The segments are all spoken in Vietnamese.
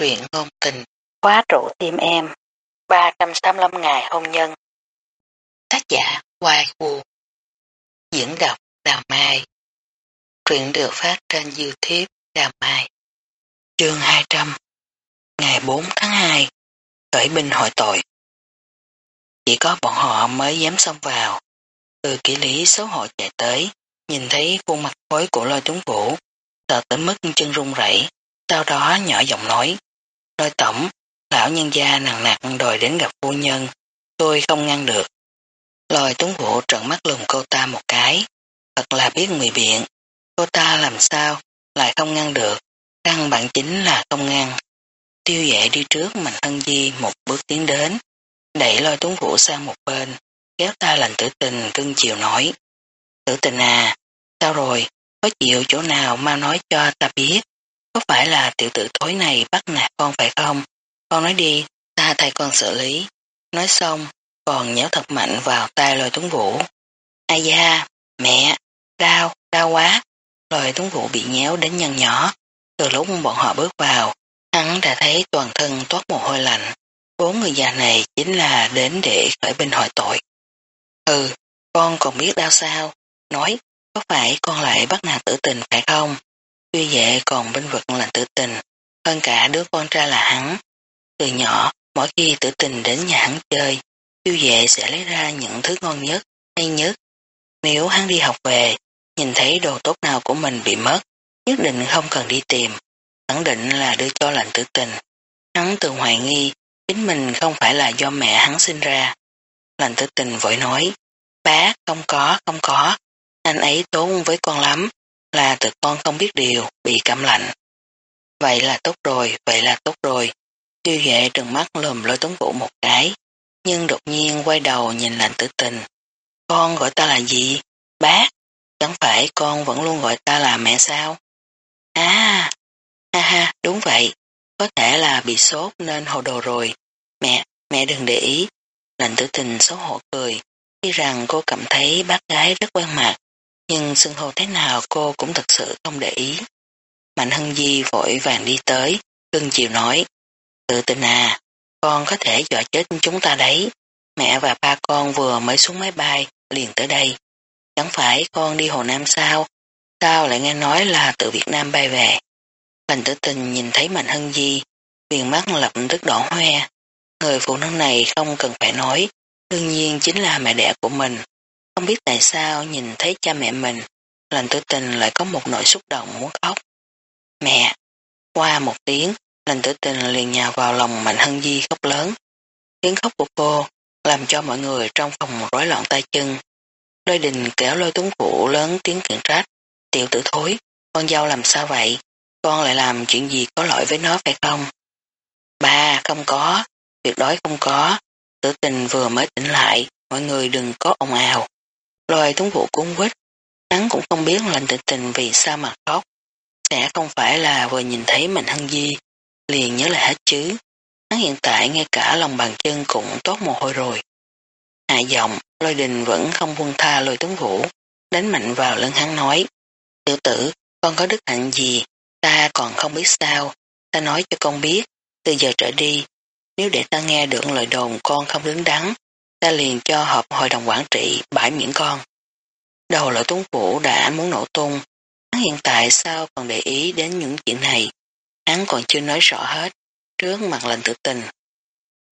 truyện ngôn tình, khóa trụ tim em, 385 ngày hôn nhân. Tác giả Hoài Vũ Diễn đọc Đào Mai Truyện được phát trên Youtube Đào Mai Chương 200 Ngày 4 tháng 2 Khởi binh hội tội Chỉ có bọn họ mới dám xông vào. Từ kỹ lý xấu hổ chạy tới, nhìn thấy khuôn mặt khối của lôi tuấn vũ, sợ tới mức chân run rẩy sau đó nhỏ giọng nói, lôi tổng, lão nhân gia nặng nặng đòi đến gặp phu nhân, tôi không ngăn được. Lôi tuấn vũ trợn mắt lùm cô ta một cái, thật là biết người biện, cô ta làm sao lại không ngăn được, căn bản chính là không ngăn. Tiêu dệ đi trước mạnh thân di một bước tiến đến, đẩy lôi tuấn vũ sang một bên, kéo ta lành tử tình cưng chiều nói. Tử tình à, sao rồi, có chịu chỗ nào mau nói cho ta biết. Có phải là tiểu tử thối này bắt nạt con phải không? Con nói đi, ta thay con xử lý. Nói xong, còn nhéo thật mạnh vào tay lôi tuấn vũ. Ai da, mẹ, đau, đau quá. Lôi tuấn vũ bị nhéo đến nhăn nhỏ. Từ lúc bọn họ bước vào, hắn đã thấy toàn thân toát mồ hôi lạnh. Bốn người già này chính là đến để khởi binh hỏi tội. Ừ, con còn biết đau sao? Nói, có phải con lại bắt nạt tử tình phải không? Tuy dệ còn bên vực là tử tình, hơn cả đứa con trai là hắn. Từ nhỏ, mỗi khi tử tình đến nhà hắn chơi, tiêu dệ sẽ lấy ra những thứ ngon nhất, hay nhất. Nếu hắn đi học về, nhìn thấy đồ tốt nào của mình bị mất, nhất định không cần đi tìm, khẳng định là đưa cho lệnh tử tình. Hắn từng hoài nghi, chính mình không phải là do mẹ hắn sinh ra. Lệnh tử tình vội nói, bá không có, không có, anh ấy tốn với con lắm, là tự con không biết điều, bị cảm lạnh. Vậy là tốt rồi, vậy là tốt rồi. Tiêu vệ trừng mắt lùm lôi tuấn vũ một cái, nhưng đột nhiên quay đầu nhìn lạnh tử tình. Con gọi ta là gì? Bác, chẳng phải con vẫn luôn gọi ta là mẹ sao? À, ha ha, đúng vậy, có thể là bị sốt nên hồ đồ rồi. Mẹ, mẹ đừng để ý. Lạnh tử tình xấu hổ cười, khi rằng cô cảm thấy bác gái rất quen mặt, nhưng xưng hô thế nào cô cũng thật sự không để ý. Mạnh Hân Di vội vàng đi tới, cưng chiều nói, tự tình à, con có thể dọa chết chúng ta đấy, mẹ và ba con vừa mới xuống máy bay, liền tới đây. Chẳng phải con đi Hồ Nam sao, sao lại nghe nói là từ Việt Nam bay về. Bành tử tình nhìn thấy Mạnh Hân Di, viền mắt lập tức đỏ hoe. Người phụ nữ này không cần phải nói, đương nhiên chính là mẹ đẻ của mình. Không biết tại sao nhìn thấy cha mẹ mình, lành tử tình lại có một nỗi xúc động muốn khóc. Mẹ! Qua một tiếng, lành tử tình liền nhào vào lòng Mạnh Hân Di khóc lớn. Tiếng khóc của cô làm cho mọi người trong phòng rối loạn tay chân. Lôi đình kéo lôi tuấn phụ lớn tiếng kiện trách. Tiểu tử thối, con dâu làm sao vậy? Con lại làm chuyện gì có lỗi với nó phải không? Ba, không có, tuyệt đối không có. Tử tình vừa mới tỉnh lại, mọi người đừng có ồn ào. Loài tuấn vụ cuốn quýt, hắn cũng không biết lành tình tình vì sao mà khóc. Sẽ không phải là vừa nhìn thấy mình hân di, liền nhớ lại hết chứ. Hắn hiện tại ngay cả lòng bàn chân cũng tốt mồ hôi rồi. Hạ giọng, lôi đình vẫn không buông tha lôi tuấn vũ, đánh mạnh vào lưng hắn nói. Tiểu tử, con có đức hạnh gì, ta còn không biết sao, ta nói cho con biết, từ giờ trở đi, nếu để ta nghe được lời đồn con không đứng đắn, ta liền cho họp hội đồng quản trị bãi miễn con. Đầu lỗ tuấn vũ đã muốn nổ tung, hắn hiện tại sao còn để ý đến những chuyện này, hắn còn chưa nói rõ hết, trước mặt lệnh tự tình.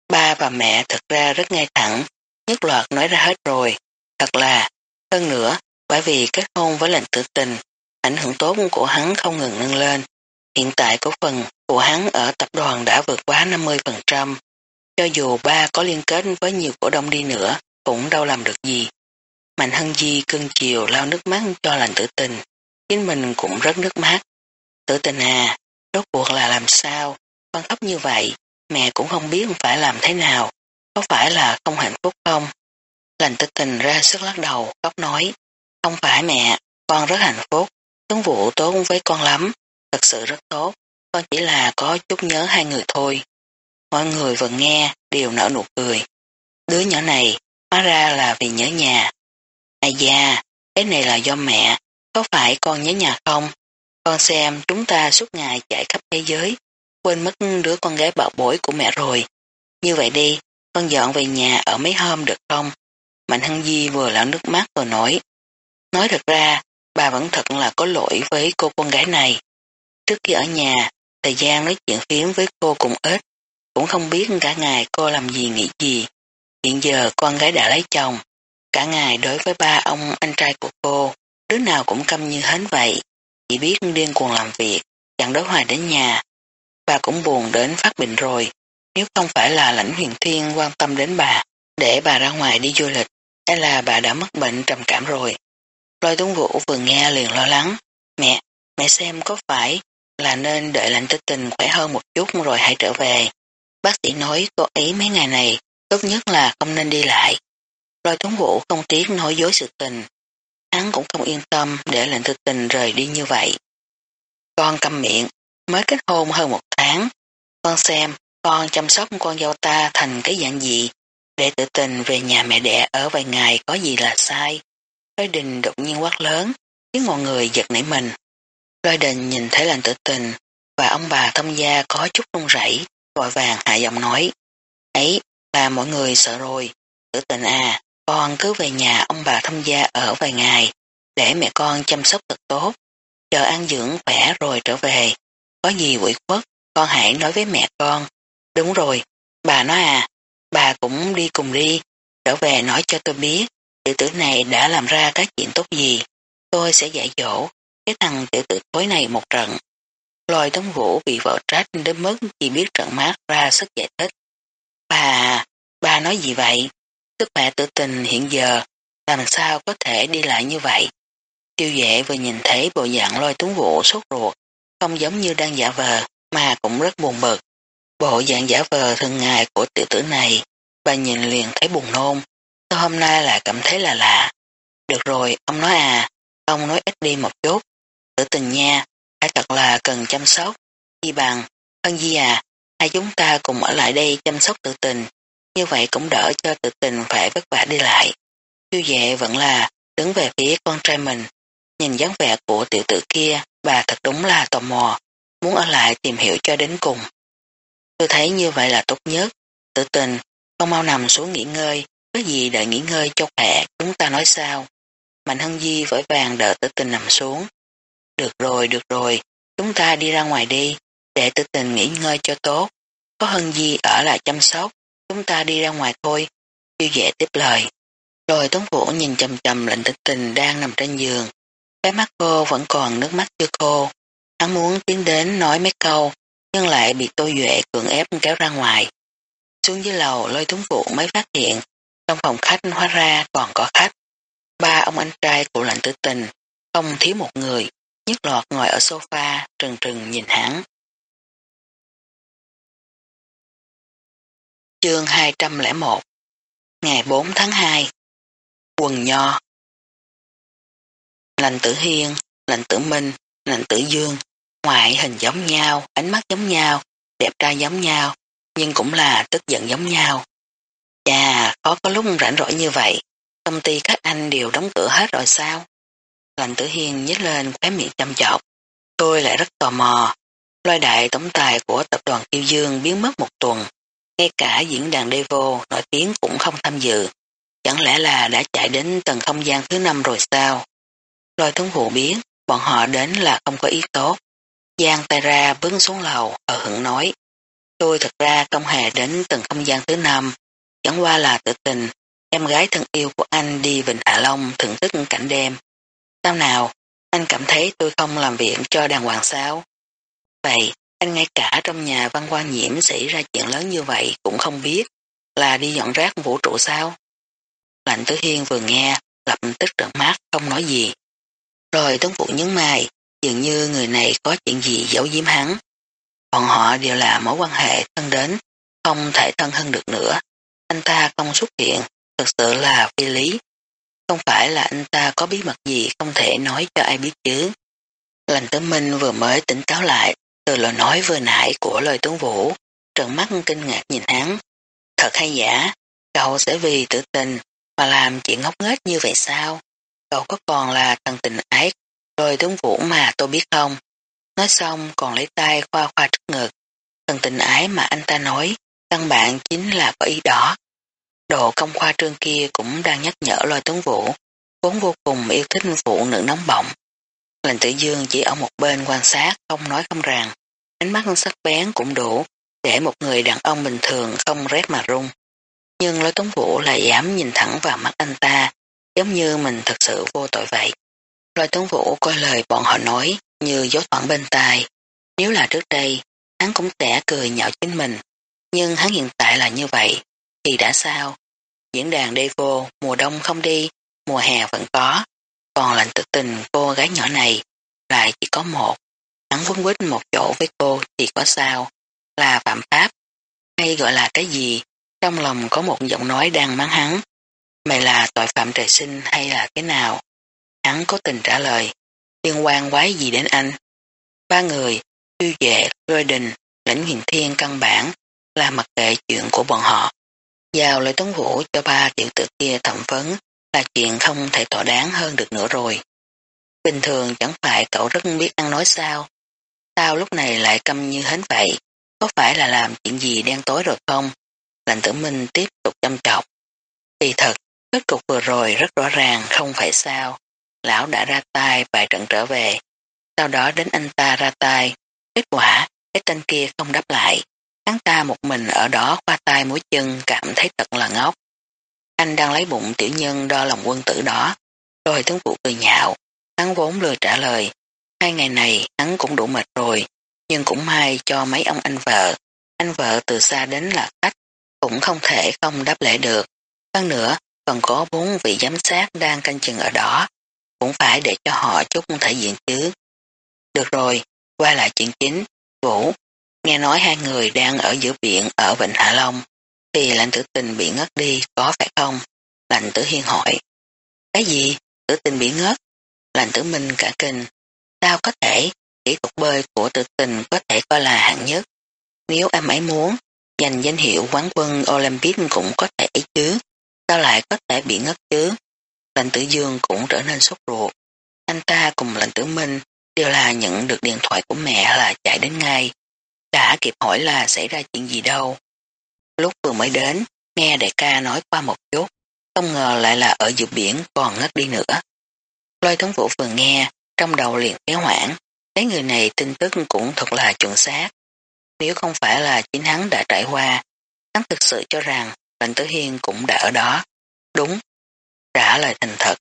Ba và mẹ thật ra rất ngay thẳng, nhất loạt nói ra hết rồi, thật là, hơn nữa, bởi vì kết hôn với lệnh tự tình, ảnh hưởng tốt của hắn không ngừng nâng lên. Hiện tại cổ phần của hắn ở tập đoàn đã vượt quá 50%, cho dù ba có liên kết với nhiều cổ đông đi nữa, cũng đâu làm được gì. Mạnh Hân Di cưng chiều lau nước mắt cho lành tử tình, chính mình cũng rất nước mắt. Tử tình à, rốt cuộc là làm sao, con khóc như vậy, mẹ cũng không biết phải làm thế nào, có phải là không hạnh phúc không? Lành tử tình ra sức lắc đầu, khóc nói, không phải mẹ, con rất hạnh phúc, tướng vụ tốt với con lắm, thật sự rất tốt, con chỉ là có chút nhớ hai người thôi. Mọi người vừa nghe đều nở nụ cười. Đứa nhỏ này hóa ra là vì nhớ nhà. Ai da, cái này là do mẹ, có phải con nhớ nhà không? Con xem chúng ta suốt ngày chạy khắp thế giới, quên mất đứa con gái bảo bối của mẹ rồi. Như vậy đi, con dọn về nhà ở mấy hôm được không? Mạnh Hân Di vừa lão nước mắt vừa nói. Nói thật ra, bà vẫn thật là có lỗi với cô con gái này. Trước khi ở nhà, thời gian nói chuyện phiếm với cô cũng ít, cũng không biết cả ngày cô làm gì nghĩ gì. Hiện giờ con gái đã lấy chồng, cả ngày đối với ba ông anh trai của cô, đứa nào cũng câm như hến vậy, chỉ biết điên cuồng làm việc, chẳng đối hoài đến nhà. Bà cũng buồn đến phát bệnh rồi, nếu không phải là lãnh huyền thiên quan tâm đến bà, để bà ra ngoài đi du lịch, hay là bà đã mất bệnh trầm cảm rồi. Lôi tuấn vũ vừa nghe liền lo lắng, mẹ, mẹ xem có phải là nên đợi lạnh tích tình khỏe hơn một chút rồi hãy trở về. Bác sĩ nói cô ấy mấy ngày này tốt nhất là không nên đi lại. Rồi tuấn vũ không tiếc nói dối sự tình. Hắn cũng không yên tâm để lệnh thực tình rời đi như vậy. Con câm miệng, mới kết hôn hơn một tháng. Con xem, con chăm sóc con dâu ta thành cái dạng gì, để tự tình về nhà mẹ đẻ ở vài ngày có gì là sai. Lôi đình đột nhiên quát lớn, khiến mọi người giật nảy mình. Lôi đình nhìn thấy lành tự tình, và ông bà thông gia có chút run rẩy, vội vàng hạ giọng nói. Ấy, là mọi người sợ rồi, tử tình à, con cứ về nhà ông bà thông gia ở vài ngày, để mẹ con chăm sóc thật tốt, chờ ăn dưỡng khỏe rồi trở về. Có gì quỷ quất con hãy nói với mẹ con. Đúng rồi, bà nói à, bà cũng đi cùng đi, trở về nói cho tôi biết, tiểu tử này đã làm ra các chuyện tốt gì. Tôi sẽ dạy dỗ cái thằng tiểu tử tối này một trận. Lôi tống vũ bị vợ trách đến mức chỉ biết trợn mắt ra sức giải thích. Bà, bà nói gì vậy? Sức khỏe tử tình hiện giờ, làm sao có thể đi lại như vậy? Tiêu dệ vừa nhìn thấy bộ dạng lôi tuấn vũ sốt ruột, không giống như đang giả vờ, mà cũng rất buồn bực. Bộ dạng giả vờ thường ngày của tiểu tử này, bà nhìn liền thấy buồn nôn, sao hôm nay lại cảm thấy là lạ. Được rồi, ông nói à, ông nói ít đi một chút, tử tình nha, phải thật là cần chăm sóc, Di bằng, hân di à, hai chúng ta cùng ở lại đây chăm sóc tự tình, như vậy cũng đỡ cho tự tình phải vất vả đi lại. Tiêu dệ vẫn là đứng về phía con trai mình, nhìn dáng vẻ của tiểu tử kia, bà thật đúng là tò mò, muốn ở lại tìm hiểu cho đến cùng. Tôi thấy như vậy là tốt nhất, tự tình, con mau nằm xuống nghỉ ngơi, có gì đợi nghỉ ngơi cho khỏe, chúng ta nói sao. Mạnh Hân Di vội vàng đợi tử tình nằm xuống. Được rồi, được rồi, chúng ta đi ra ngoài đi, để tự tình nghỉ ngơi cho tốt. Có Hân Di ở lại chăm sóc, chúng ta đi ra ngoài thôi. Tiêu dễ tiếp lời. Rồi Tống Vũ nhìn chầm chầm lệnh tự tình đang nằm trên giường. Cái mắt cô vẫn còn nước mắt chưa khô. Hắn muốn tiến đến nói mấy câu, nhưng lại bị Tô Duệ cưỡng ép kéo ra ngoài. Xuống dưới lầu lôi Tống Vũ mới phát hiện, trong phòng khách hóa ra còn có khách. Ba ông anh trai của lệnh tự tình, không thiếu một người, nhất lọt ngồi ở sofa trừng trừng nhìn hắn. Chương 201 Ngày 4 tháng 2 Quần Nho Lành tử hiên, lành tử minh, lành tử dương, ngoại hình giống nhau, ánh mắt giống nhau, đẹp trai giống nhau, nhưng cũng là tức giận giống nhau. Chà, có có lúc rảnh rỗi như vậy, công ty các anh đều đóng cửa hết rồi sao? Lành tử hiên nhếch lên khóe miệng chăm chọc. Tôi lại rất tò mò. Loài đại tổng tài của tập đoàn Kiêu Dương biến mất một tuần. Ngay cả diễn đàn Devo nổi tiếng cũng không tham dự. Chẳng lẽ là đã chạy đến tầng không gian thứ năm rồi sao? loài thống vụ biến bọn họ đến là không có ý tốt. Giang tay ra bước xuống lầu, ở hững nói. Tôi thật ra không hề đến tầng không gian thứ năm, chẳng qua là tự tình, em gái thân yêu của anh đi Vịnh Hạ Long thưởng thức cảnh đêm. Sao nào, anh cảm thấy tôi không làm việc cho đàng hoàng sao? Vậy, anh ngay cả trong nhà văn quan nhiễm xảy ra chuyện lớn như vậy cũng không biết là đi dọn rác vũ trụ sao? Lạnh tử hiên vừa nghe, lập tức trợn mắt không nói gì. Rồi Tuấn Phụ nhấn mày, dường như người này có chuyện gì giấu giếm hắn. Bọn họ đều là mối quan hệ thân đến, không thể thân hơn được nữa. Anh ta không xuất hiện, thực sự là phi lý. Không phải là anh ta có bí mật gì không thể nói cho ai biết chứ. Lành tấm minh vừa mới tỉnh táo lại từ lời nói vừa nãy của lời tuấn vũ, trợn mắt kinh ngạc nhìn hắn. Thật hay giả, cậu sẽ vì tự tình mà làm chuyện ngốc nghếch như vậy sao? Cậu có còn là thần tình ái rồi tướng vũ mà tôi biết không? Nói xong còn lấy tay khoa khoa trước ngực. Thằng tình ái mà anh ta nói, căn bản chính là có ý đó. Độ công khoa trương kia cũng đang nhắc nhở lôi tuấn vũ, vốn vô cùng yêu thích phụ nữ nóng bỏng. Lệnh tử dương chỉ ở một bên quan sát, không nói không rằng, ánh mắt sắc bén cũng đủ để một người đàn ông bình thường không rét mà run. Nhưng lôi tuấn vũ lại dám nhìn thẳng vào mắt anh ta, giống như mình thật sự vô tội vậy. Lôi tuấn vũ coi lời bọn họ nói như gió thoảng bên tai. Nếu là trước đây, hắn cũng sẽ cười nhạo chính mình. Nhưng hắn hiện tại là như vậy, thì đã sao? Diễn đàn đi vô, mùa đông không đi, mùa hè vẫn có. Còn lạnh tự tình cô gái nhỏ này lại chỉ có một. Hắn quấn quýt một chỗ với cô thì có sao? Là phạm pháp? Hay gọi là cái gì? Trong lòng có một giọng nói đang mắng hắn. Mày là tội phạm trời sinh hay là cái nào? Hắn có tình trả lời. Liên quan quái gì đến anh? Ba người, tiêu vệ, rơi đình, lãnh huyền thiên căn bản là mặc kệ chuyện của bọn họ. Giao lời tống vũ cho ba tiểu tử kia thẩm vấn là chuyện không thể tỏ đáng hơn được nữa rồi. Bình thường chẳng phải cậu rất biết ăn nói sao. Sao lúc này lại câm như hến vậy? Có phải là làm chuyện gì đen tối rồi không? Lành tử minh tiếp tục chăm chọc Thì thật, kết cục vừa rồi rất rõ ràng không phải sao. Lão đã ra tay bài trận trở về. Sau đó đến anh ta ra tay. Kết quả, cái tên kia không đáp lại. Hắn ta một mình ở đó qua tay mũi chân cảm thấy thật là ngốc. Anh đang lấy bụng tiểu nhân đo lòng quân tử đó. Rồi tướng phụ cười nhạo. Hắn vốn lừa trả lời. Hai ngày này hắn cũng đủ mệt rồi. Nhưng cũng may cho mấy ông anh vợ. Anh vợ từ xa đến là khách. Cũng không thể không đáp lễ được. Hơn nữa, còn có bốn vị giám sát đang canh chừng ở đó. Cũng phải để cho họ chút thể diện chứ. Được rồi, qua lại chuyện chính. Vũ, nghe nói hai người đang ở giữa biển ở Vịnh Hạ Long. Thì lãnh tử tình bị ngất đi, có phải không? Lãnh tử hiên hỏi. Cái gì? Tử tình bị ngất? Lãnh tử minh cả kinh. Sao có thể? Kỹ thuật bơi của tử tình có thể coi là hạng nhất. Nếu em ấy muốn, giành danh hiệu quán quân Olympic cũng có thể chứ. Sao lại có thể bị ngất chứ? Lãnh tử dương cũng trở nên sốt ruột. Anh ta cùng lãnh tử minh đều là nhận được điện thoại của mẹ là chạy đến ngay. Đã kịp hỏi là xảy ra chuyện gì đâu. Lúc vừa mới đến, nghe đại ca nói qua một chút, không ngờ lại là ở giữa biển còn ngất đi nữa. Lôi thống vũ vừa nghe, trong đầu liền kéo hoảng, thấy người này tin tức cũng thật là chuẩn xác. Nếu không phải là chính hắn đã trải qua, hắn thực sự cho rằng Lệnh Tử Hiên cũng đã ở đó. Đúng, trả lời thành thật.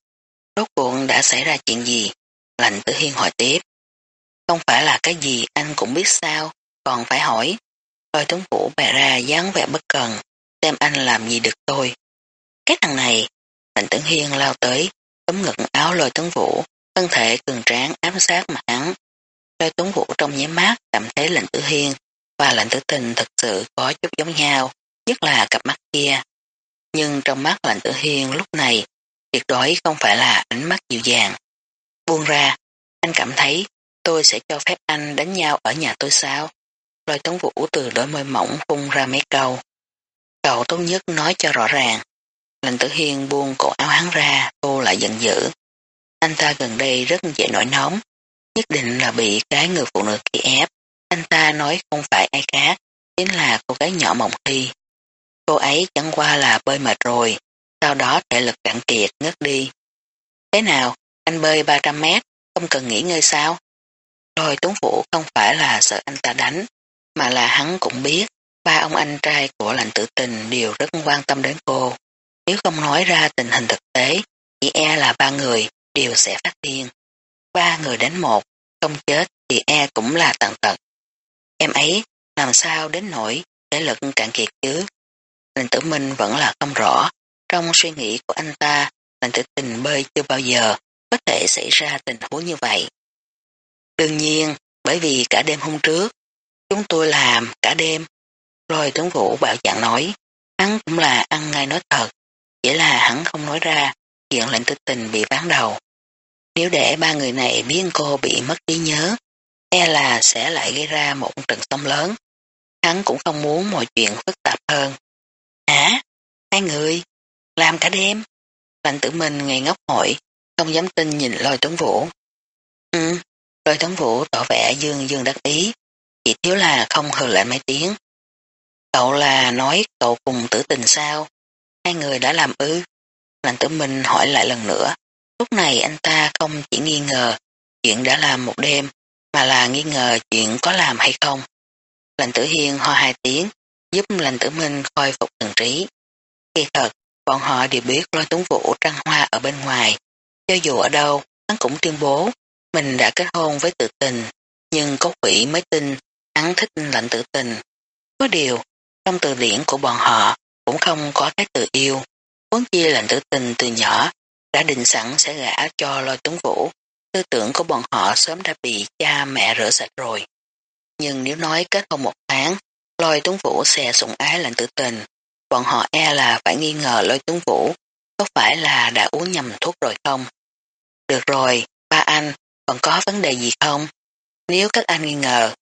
Rốt cuộc đã xảy ra chuyện gì? Lệnh Tử Hiên hỏi tiếp. Không phải là cái gì anh cũng biết sao, còn phải hỏi. Lôi tướng vũ bè ra dáng vẻ bất cần, xem anh làm gì được tôi. Cái thằng này, Lệnh Tử Hiên lao tới, tấm ngực áo lôi tướng vũ, thân thể cường tráng ám sát mà hắn. Lôi tướng vũ trong nháy mắt cảm thấy lệnh tử hiên và lệnh tử tình thật sự có chút giống nhau, nhất là cặp mắt kia. Nhưng trong mắt lệnh tử hiên lúc này tuyệt đối không phải là ánh mắt dịu dàng. Buông ra, anh cảm thấy tôi sẽ cho phép anh đánh nhau ở nhà tôi sao? Lời tống vũ từ đôi môi mỏng phun ra mấy câu. Cậu tốt nhất nói cho rõ ràng. Lệnh tử hiên buông cổ áo hắn ra, cô lại giận dữ. Anh ta gần đây rất dễ nổi nóng, nhất định là bị cái người phụ nữ kia ép. Anh ta nói không phải ai khác, chính là cô gái nhỏ mộng thi. Cô ấy chẳng qua là bơi mệt rồi, sau đó thể lực cạn kiệt ngất đi. Thế nào, anh bơi 300 mét, không cần nghỉ ngơi sao? Rồi Tuấn Vũ không phải là sợ anh ta đánh, mà là hắn cũng biết ba ông anh trai của lành tử tình đều rất quan tâm đến cô. Nếu không nói ra tình hình thực tế, chỉ e là ba người đều sẽ phát điên. Ba người đến một, không chết thì e cũng là tận tật. Em ấy làm sao đến nỗi thể lực cạn kiệt chứ? Lệnh tử minh vẫn là không rõ. Trong suy nghĩ của anh ta, lệnh tử tình bơi chưa bao giờ có thể xảy ra tình huống như vậy. Đương nhiên, bởi vì cả đêm hôm trước, chúng tôi làm cả đêm. Rồi tướng vũ bảo dạng nói, hắn cũng là ăn ngay nói thật, chỉ là hắn không nói ra chuyện lệnh tử tình bị bán đầu. Nếu để ba người này biết cô bị mất trí nhớ, e là sẽ lại gây ra một trận sóng lớn. Hắn cũng không muốn mọi chuyện phức tạp hơn. Hả? Hai người? Làm cả đêm? Lạnh tử mình ngày ngốc hỏi, không dám tin nhìn lôi tuấn vũ. Ừ, lôi tuấn vũ tỏ vẻ dương dương đắc ý chỉ thiếu là không hừ lại mấy tiếng. Cậu là nói cậu cùng tử tình sao? Hai người đã làm ư? Lành tử minh hỏi lại lần nữa. Lúc này anh ta không chỉ nghi ngờ chuyện đã làm một đêm, mà là nghi ngờ chuyện có làm hay không. Lành tử hiên ho hai tiếng, giúp lành tử minh khôi phục thần trí. Kỳ thật, bọn họ đều biết lôi tuấn vũ trăng hoa ở bên ngoài. Cho dù ở đâu, hắn cũng tuyên bố mình đã kết hôn với tự tình, nhưng có quỷ mới tin hắn thích lạnh tử tình. Có điều, trong từ điển của bọn họ cũng không có cái từ yêu. Vốn chi lạnh tử tình từ nhỏ, đã định sẵn sẽ gả cho lôi tuấn vũ. Tư tưởng của bọn họ sớm đã bị cha mẹ rửa sạch rồi. Nhưng nếu nói kết hôn một tháng, lôi tuấn vũ sẽ sủng ái lạnh tử tình, bọn họ e là phải nghi ngờ lôi tuấn vũ có phải là đã uống nhầm thuốc rồi không? Được rồi, ba anh, còn có vấn đề gì không? Nếu các anh nghi ngờ,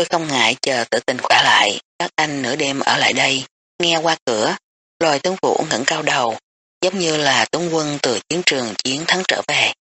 tôi không ngại chờ tự tình khỏe lại, các anh nửa đêm ở lại đây, nghe qua cửa, lòi tướng vũ ngẩng cao đầu, giống như là tướng quân từ chiến trường chiến thắng trở về.